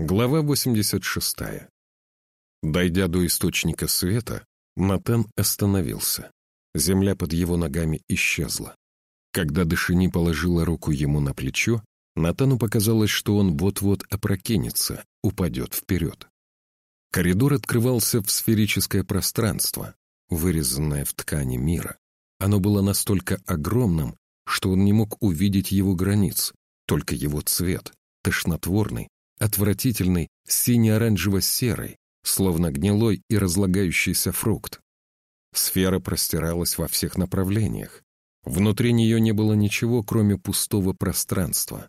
Глава 86. Дойдя до источника света, Натан остановился. Земля под его ногами исчезла. Когда Дашини положила руку ему на плечо, Натану показалось, что он вот-вот опрокинется, упадет вперед. Коридор открывался в сферическое пространство, вырезанное в ткани мира. Оно было настолько огромным, что он не мог увидеть его границ, только его цвет, тошнотворный, отвратительный сине-оранжево-серый, словно гнилой и разлагающийся фрукт. Сфера простиралась во всех направлениях. Внутри нее не было ничего, кроме пустого пространства.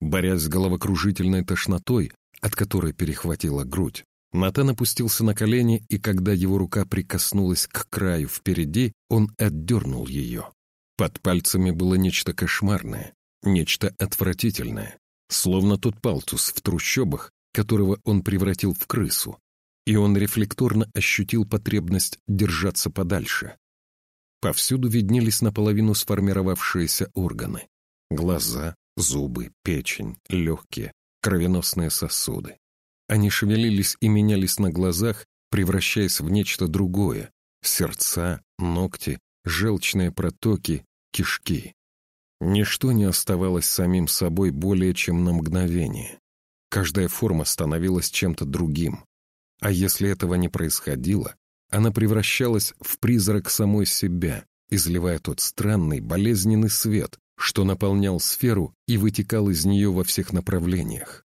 Борясь с головокружительной тошнотой, от которой перехватила грудь, Натан опустился на колени, и когда его рука прикоснулась к краю впереди, он отдернул ее. Под пальцами было нечто кошмарное, нечто отвратительное словно тот палтус в трущобах, которого он превратил в крысу, и он рефлекторно ощутил потребность держаться подальше. Повсюду виднелись наполовину сформировавшиеся органы. Глаза, зубы, печень, легкие, кровеносные сосуды. Они шевелились и менялись на глазах, превращаясь в нечто другое — сердца, ногти, желчные протоки, кишки. Ничто не оставалось самим собой более чем на мгновение. Каждая форма становилась чем-то другим. А если этого не происходило, она превращалась в призрак самой себя, изливая тот странный, болезненный свет, что наполнял сферу и вытекал из нее во всех направлениях.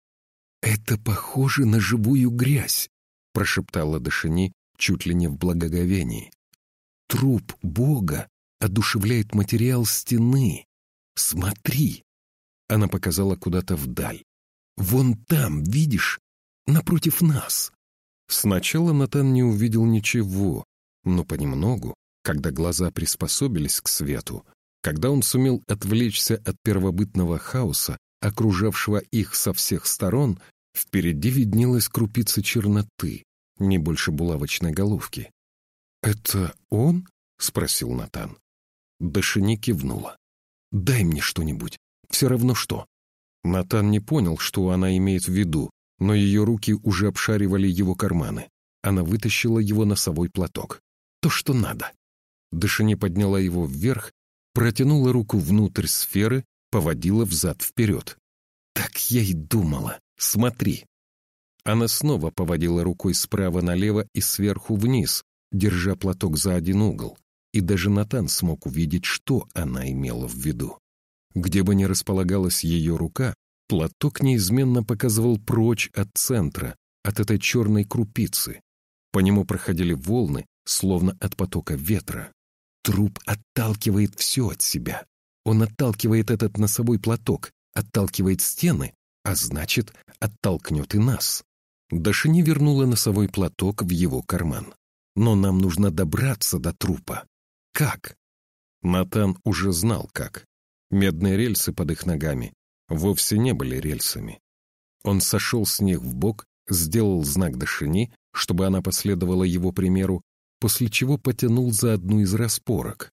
«Это похоже на живую грязь», — прошептала Дашини чуть ли не в благоговении. «Труп Бога одушевляет материал стены, «Смотри!» Она показала куда-то вдаль. «Вон там, видишь? Напротив нас!» Сначала Натан не увидел ничего, но понемногу, когда глаза приспособились к свету, когда он сумел отвлечься от первобытного хаоса, окружавшего их со всех сторон, впереди виднелась крупица черноты, не больше булавочной головки. «Это он?» — спросил Натан. Дашини кивнула. Дай мне что-нибудь. Все равно что». Натан не понял, что она имеет в виду, но ее руки уже обшаривали его карманы. Она вытащила его носовой платок. То, что надо. Дашини подняла его вверх, протянула руку внутрь сферы, поводила взад-вперед. «Так я и думала. Смотри». Она снова поводила рукой справа налево и сверху вниз, держа платок за один угол и даже Натан смог увидеть, что она имела в виду. Где бы ни располагалась ее рука, платок неизменно показывал прочь от центра, от этой черной крупицы. По нему проходили волны, словно от потока ветра. Труп отталкивает все от себя. Он отталкивает этот носовой платок, отталкивает стены, а значит, оттолкнет и нас. Дашини вернула носовой платок в его карман. Но нам нужно добраться до трупа. Как? Натан уже знал, как. Медные рельсы под их ногами вовсе не были рельсами. Он сошел с них в бок, сделал знак Дашини, чтобы она последовала его примеру, после чего потянул за одну из распорок.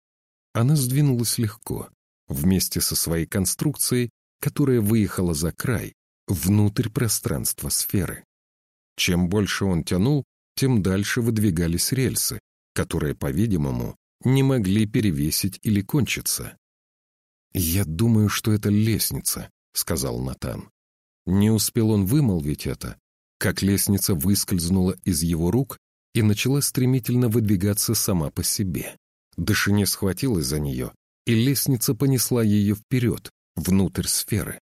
Она сдвинулась легко, вместе со своей конструкцией, которая выехала за край, внутрь пространства сферы. Чем больше он тянул, тем дальше выдвигались рельсы, которые, по-видимому, не могли перевесить или кончиться. «Я думаю, что это лестница», — сказал Натан. Не успел он вымолвить это, как лестница выскользнула из его рук и начала стремительно выдвигаться сама по себе. Дашине схватилась за нее, и лестница понесла ее вперед, внутрь сферы.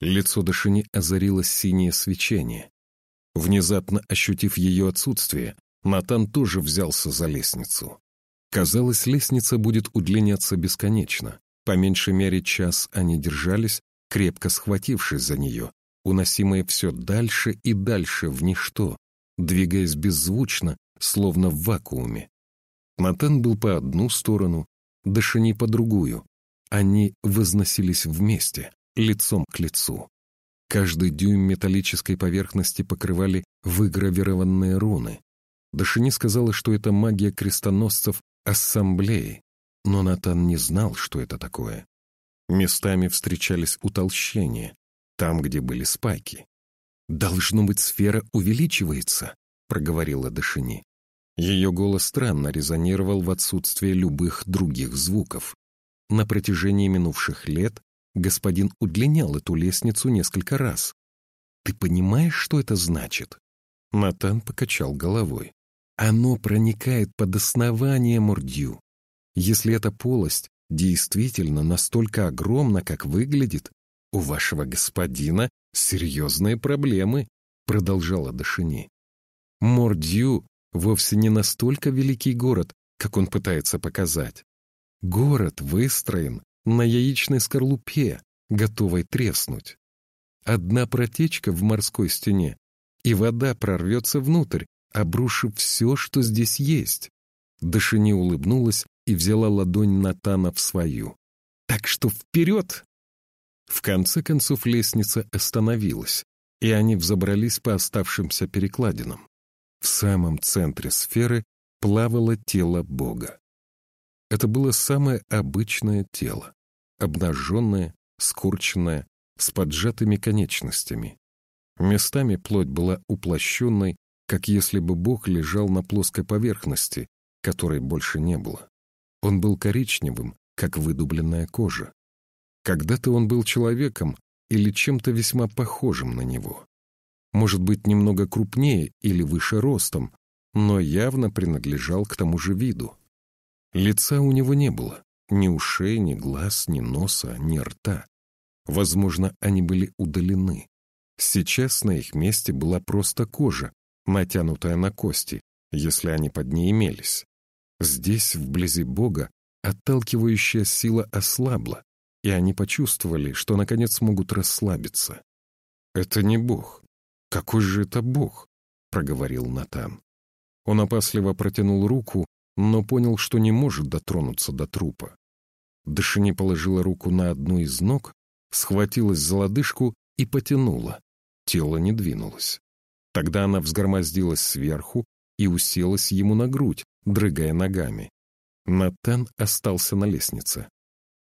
Лицо Дашини озарилось синее свечение. Внезапно ощутив ее отсутствие, Натан тоже взялся за лестницу. Казалось, лестница будет удлиняться бесконечно. По меньшей мере час они держались, крепко схватившись за нее, уносимые все дальше и дальше в ничто, двигаясь беззвучно, словно в вакууме. Натан был по одну сторону, Дашини по другую. Они возносились вместе, лицом к лицу. Каждый дюйм металлической поверхности покрывали выгравированные руны. Дашини сказала, что это магия крестоносцев ассамблеи, но Натан не знал, что это такое. Местами встречались утолщения, там, где были спайки. «Должно быть, сфера увеличивается», — проговорила Дашини. Ее голос странно резонировал в отсутствии любых других звуков. На протяжении минувших лет господин удлинял эту лестницу несколько раз. «Ты понимаешь, что это значит?» Натан покачал головой. «Оно проникает под основание Мурдью. Если эта полость действительно настолько огромна, как выглядит, у вашего господина серьезные проблемы», продолжала Дашини. Мордью вовсе не настолько великий город, как он пытается показать. Город выстроен на яичной скорлупе, готовой треснуть. Одна протечка в морской стене, и вода прорвется внутрь, обрушив все, что здесь есть. Дашини улыбнулась и взяла ладонь Натана в свою. «Так что вперед!» В конце концов лестница остановилась, и они взобрались по оставшимся перекладинам. В самом центре сферы плавало тело Бога. Это было самое обычное тело, обнаженное, скорченное, с поджатыми конечностями. Местами плоть была уплощенной, как если бы Бог лежал на плоской поверхности, которой больше не было. Он был коричневым, как выдубленная кожа. Когда-то он был человеком или чем-то весьма похожим на него может быть немного крупнее или выше ростом, но явно принадлежал к тому же виду. Лица у него не было, ни ушей, ни глаз, ни носа, ни рта. Возможно, они были удалены. Сейчас на их месте была просто кожа, натянутая на кости, если они под ней имелись. Здесь, вблизи Бога, отталкивающая сила ослабла, и они почувствовали, что наконец могут расслабиться. Это не Бог, «Какой же это Бог?» — проговорил Натан. Он опасливо протянул руку, но понял, что не может дотронуться до трупа. Дашини положила руку на одну из ног, схватилась за лодыжку и потянула. Тело не двинулось. Тогда она взгромоздилась сверху и уселась ему на грудь, дрыгая ногами. Натан остался на лестнице.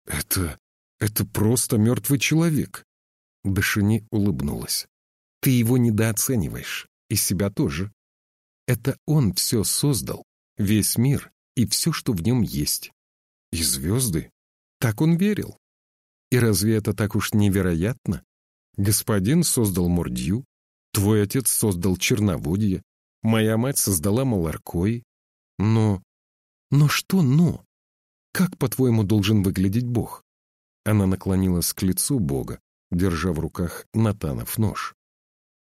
«Это... это просто мертвый человек!» Дашини улыбнулась. Ты его недооцениваешь, и себя тоже. Это он все создал, весь мир и все, что в нем есть. И звезды. Так он верил. И разве это так уж невероятно? Господин создал Мордью, твой отец создал Черноводье, моя мать создала Маларкой. Но... Но что «но»? Как, по-твоему, должен выглядеть Бог? Она наклонилась к лицу Бога, держа в руках Натанов нож.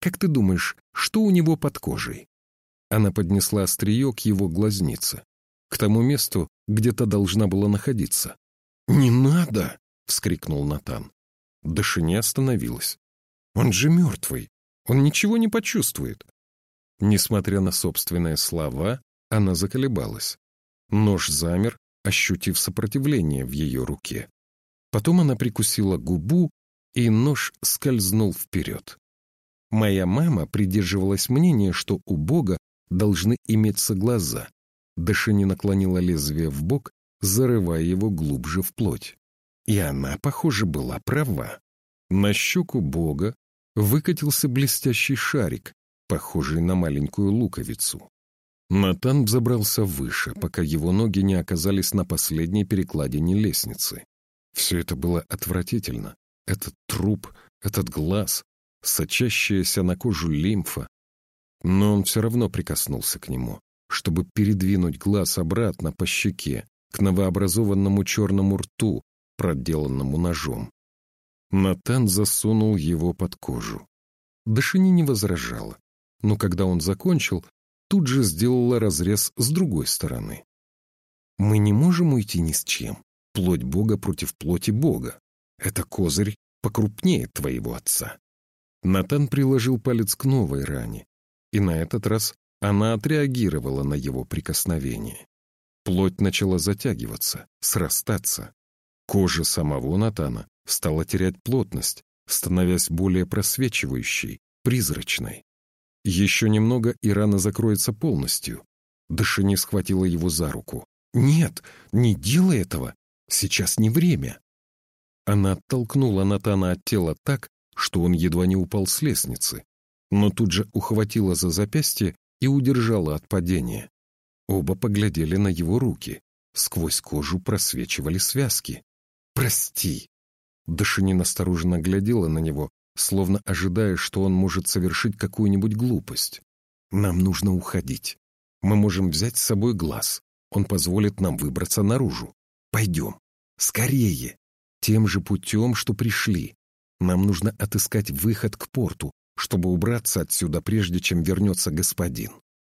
Как ты думаешь, что у него под кожей?» Она поднесла острие к его глазнице, к тому месту, где та должна была находиться. «Не надо!» — вскрикнул Натан. Дашине остановилась. «Он же мертвый! Он ничего не почувствует!» Несмотря на собственные слова, она заколебалась. Нож замер, ощутив сопротивление в ее руке. Потом она прикусила губу, и нож скользнул вперед. Моя мама придерживалась мнения, что у Бога должны иметься глаза. Дашини наклонила лезвие в бок, зарывая его глубже в плоть. И она, похоже, была права. На щеку Бога выкатился блестящий шарик, похожий на маленькую луковицу. Натан взобрался выше, пока его ноги не оказались на последней перекладине лестницы. Все это было отвратительно. Этот труп, этот глаз, сочащаяся на кожу лимфа. Но он все равно прикоснулся к нему, чтобы передвинуть глаз обратно по щеке, к новообразованному черному рту, проделанному ножом. Натан засунул его под кожу. Дашини не возражала, но когда он закончил, тут же сделала разрез с другой стороны. «Мы не можем уйти ни с чем. Плоть Бога против плоти Бога. Это козырь покрупнее твоего отца. Натан приложил палец к новой ране, и на этот раз она отреагировала на его прикосновение. Плоть начала затягиваться, срастаться. Кожа самого Натана стала терять плотность, становясь более просвечивающей, призрачной. Еще немного, и рана закроется полностью. Дашини схватила его за руку. «Нет, не делай этого! Сейчас не время!» Она оттолкнула Натана от тела так, что он едва не упал с лестницы. но тут же ухватила за запястье и удержала от падения. Оба поглядели на его руки. Сквозь кожу просвечивали связки. «Прости!» Дашинин осторожно глядела на него, словно ожидая, что он может совершить какую-нибудь глупость. «Нам нужно уходить. Мы можем взять с собой глаз. Он позволит нам выбраться наружу. Пойдем. Скорее. Тем же путем, что пришли. Нам нужно отыскать выход к порту, чтобы убраться отсюда, прежде чем вернется господин.